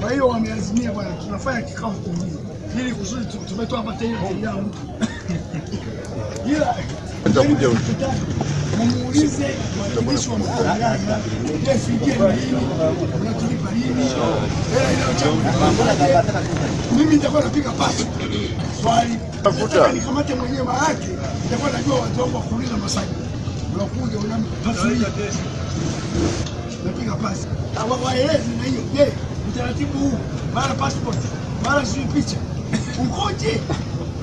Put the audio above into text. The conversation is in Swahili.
Kwa hiyo wameazimia bwana, tunafanya kikao kingine ili kusudi tumetoa hapa tena ya mtu ila tutakuja huku. mumuulize mwandishi wa mkoa je, fidia ni lini? Unatulipa lini? Hela inayochanga mimi nitakuwa napiga pasi swali. Nikamate mwenyewe maake nitakuwa najua watu wangu wa kuuliza maswali. Unakuja unapasulia napiga pasi Wa- waeleze na hiyo. Je tipo um, para passport, para su pizza. Um conte!